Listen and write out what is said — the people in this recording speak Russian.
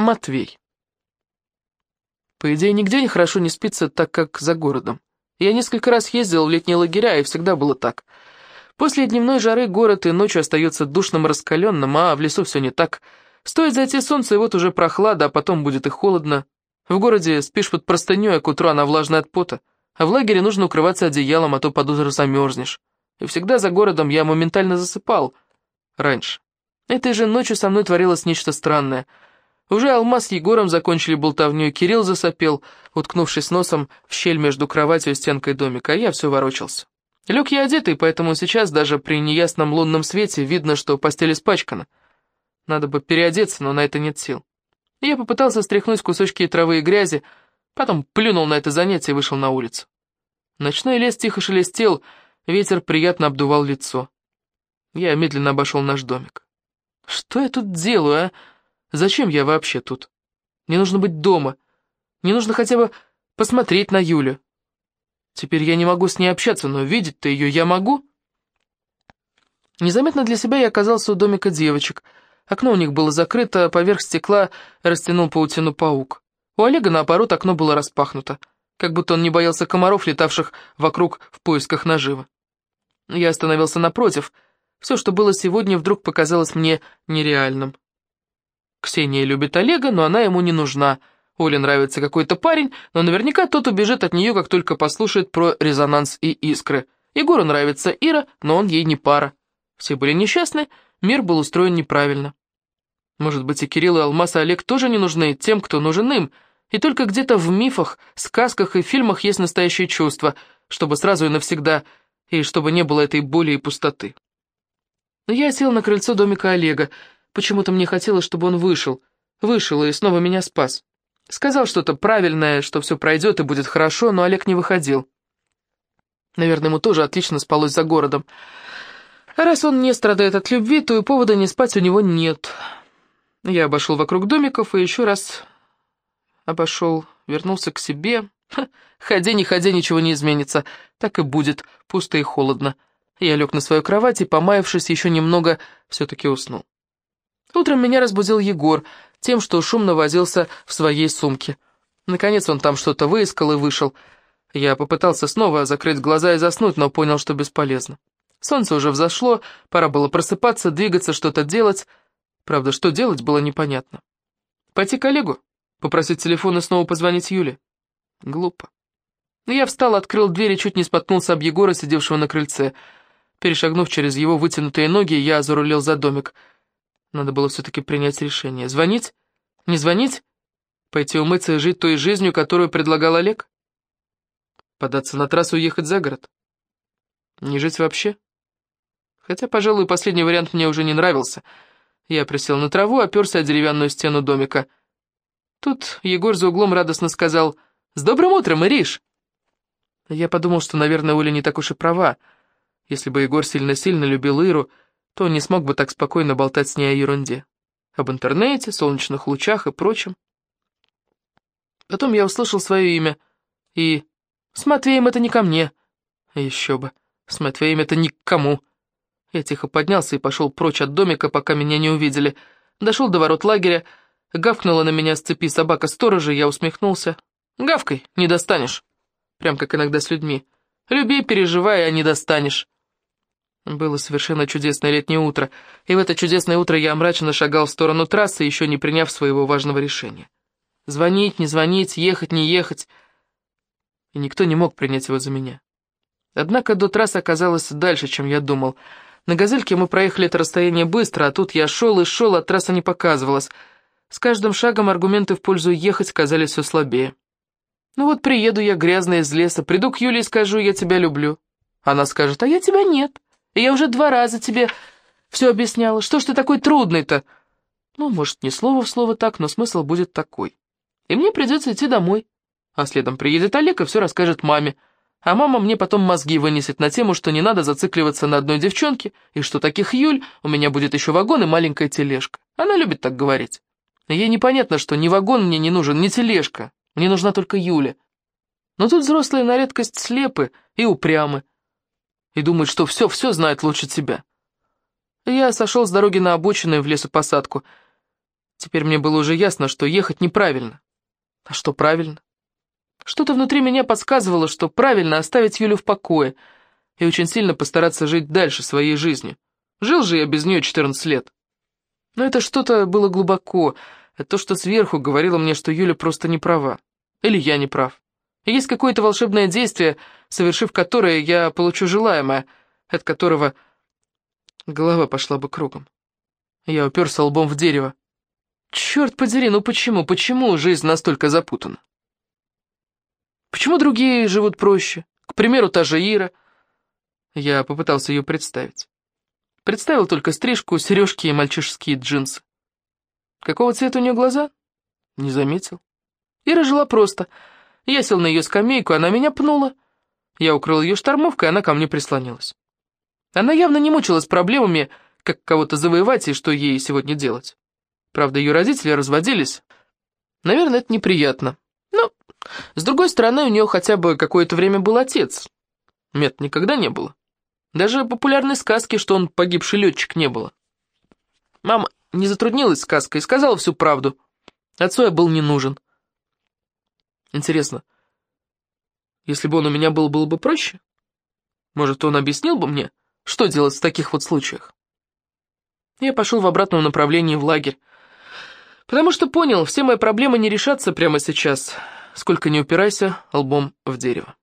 Матвей. По идее, нигде не хорошо не спится, так как за городом. Я несколько раз ездил в летние лагеря, и всегда было так. После дневной жары город и ночью остается душным раскаленным, а в лесу все не так. Стоит зайти солнце, и вот уже прохлада, а потом будет и холодно. В городе спишь под простыней, а к утру она влажная от пота. А в лагере нужно укрываться одеялом, а то под утро замерзнешь. И всегда за городом я моментально засыпал. Раньше. Этой же ночью со мной творилось нечто странное — уже Алмаз с Егором закончили болтовню, и Кирилл засопел, уткнувшись носом в щель между кроватью и стенкой домика, а я все ворочался. Лег я одетый, поэтому сейчас даже при неясном лунном свете видно, что постель испачкана. Надо бы переодеться, но на это нет сил. Я попытался стряхнуть кусочки травы и грязи, потом плюнул на это занятие и вышел на улицу. Ночной лес тихо шелестел, ветер приятно обдувал лицо. Я медленно обошел наш домик. «Что я тут делаю, а?» Зачем я вообще тут? Мне нужно быть дома. Мне нужно хотя бы посмотреть на Юлю. Теперь я не могу с ней общаться, но видеть-то ее я могу. Незаметно для себя я оказался у домика девочек. Окно у них было закрыто, поверх стекла растянул паутину паук. У Олега, наоборот, окно было распахнуто, как будто он не боялся комаров, летавших вокруг в поисках наживы. Я остановился напротив. Все, что было сегодня, вдруг показалось мне нереальным. Ксения любит Олега, но она ему не нужна. Оле нравится какой-то парень, но наверняка тот убежит от нее, как только послушает про резонанс и искры. Егору нравится Ира, но он ей не пара. Все были несчастны, мир был устроен неправильно. Может быть, и Кирилл, и Алмаз, и Олег тоже не нужны тем, кто нужен им, и только где-то в мифах, сказках и фильмах есть настоящее чувство, чтобы сразу и навсегда, и чтобы не было этой боли и пустоты. Но я сел на крыльцо домика Олега, Почему-то мне хотелось, чтобы он вышел. Вышел и снова меня спас. Сказал что-то правильное, что все пройдет и будет хорошо, но Олег не выходил. Наверное, ему тоже отлично спалось за городом. А раз он не страдает от любви, то и повода не спать у него нет. Я обошел вокруг домиков и еще раз обошел, вернулся к себе. Ха, ходи, не ходи, ничего не изменится. Так и будет, пусто и холодно. Я лег на свою кровать и, помаявшись еще немного, все-таки уснул. Утром меня разбудил Егор тем, что шумно возился в своей сумке. Наконец он там что-то выискал и вышел. Я попытался снова закрыть глаза и заснуть, но понял, что бесполезно. Солнце уже взошло, пора было просыпаться, двигаться, что-то делать. Правда, что делать, было непонятно. Пойти к Олегу? Попросить телефон и снова позвонить Юле? Глупо. Я встал, открыл дверь и чуть не споткнулся об Егора, сидевшего на крыльце. Перешагнув через его вытянутые ноги, я зарулил за домик — надо было все-таки принять решение. Звонить? Не звонить? Пойти умыться и жить той жизнью, которую предлагал Олег? Податься на трассу и ехать за город? Не жить вообще? Хотя, пожалуй, последний вариант мне уже не нравился. Я присел на траву, оперся о деревянную стену домика. Тут Егор за углом радостно сказал «С добрым утром, Ириш!» Я подумал, что, наверное, Оля не так уж и права. Если бы Егор сильно-сильно любил Иру, то не смог бы так спокойно болтать с ней о ерунде. Об интернете, солнечных лучах и прочем. Потом я услышал свое имя, и... С Матвеем это не ко мне. Еще бы, с Матвеем это ни к кому. Я тихо поднялся и пошел прочь от домика, пока меня не увидели. Дошел до ворот лагеря, гавкнула на меня с цепи собака сторожа, я усмехнулся. Гавкой, не достанешь. Прям как иногда с людьми. Люби, переживай, а не достанешь. Было совершенно чудесное летнее утро, и в это чудесное утро я мрачно шагал в сторону трассы, еще не приняв своего важного решения. Звонить, не звонить, ехать, не ехать. И никто не мог принять его за меня. Однако до трассы оказалось дальше, чем я думал. На «Газельке» мы проехали это расстояние быстро, а тут я шел и шел, а трасса не показывалась. С каждым шагом аргументы в пользу ехать казались все слабее. Ну вот приеду я грязная из леса, приду к Юле и скажу «я тебя люблю». Она скажет «а я тебя нет». Я уже два раза тебе все объясняла. Что ж ты такой трудный-то? Ну, может, не слово в слово так, но смысл будет такой. И мне придется идти домой. А следом приедет Олег и все расскажет маме. А мама мне потом мозги вынесет на тему, что не надо зацикливаться на одной девчонке, и что таких Юль у меня будет еще вагон и маленькая тележка. Она любит так говорить. Ей непонятно, что ни вагон мне не нужен, ни тележка. Мне нужна только Юля. Но тут взрослые на редкость слепы и упрямы и думает, что все-все знает лучше тебя. Я сошел с дороги на обочину и в лесопосадку. Теперь мне было уже ясно, что ехать неправильно. А что правильно? Что-то внутри меня подсказывало, что правильно оставить Юлю в покое и очень сильно постараться жить дальше своей жизнью. Жил же я без нее 14 лет. Но это что-то было глубоко, то, что сверху говорило мне, что Юля просто не права. Или я не прав. Есть какое-то волшебное действие, совершив которое я получу желаемое, от которого голова пошла бы кругом. Я уперся лбом в дерево. Черт подери, ну почему, почему жизнь настолько запутана? Почему другие живут проще? К примеру, та же Ира. Я попытался ее представить. Представил только стрижку, сережки и мальчишеские джинсы. Какого цвета у нее глаза? Не заметил. Ира жила просто. Я сел на ее скамейку, она меня пнула. Я укрыл ее штормовкой, она ко мне прислонилась. Она явно не мучилась проблемами, как кого-то завоевать и что ей сегодня делать. Правда, ее родители разводились. Наверное, это неприятно. Но, с другой стороны, у нее хотя бы какое-то время был отец. Нет, никогда не было. Даже популярной сказки, что он погибший летчик, не было. Мама не затруднилась сказкой и сказала всю правду. Отцу я был не нужен. Интересно, если бы он у меня был, было бы проще? Может, он объяснил бы мне, что делать в таких вот случаях? Я пошел в обратном направлении в лагерь, потому что понял, все мои проблемы не решатся прямо сейчас, сколько не упирайся лбом в дерево.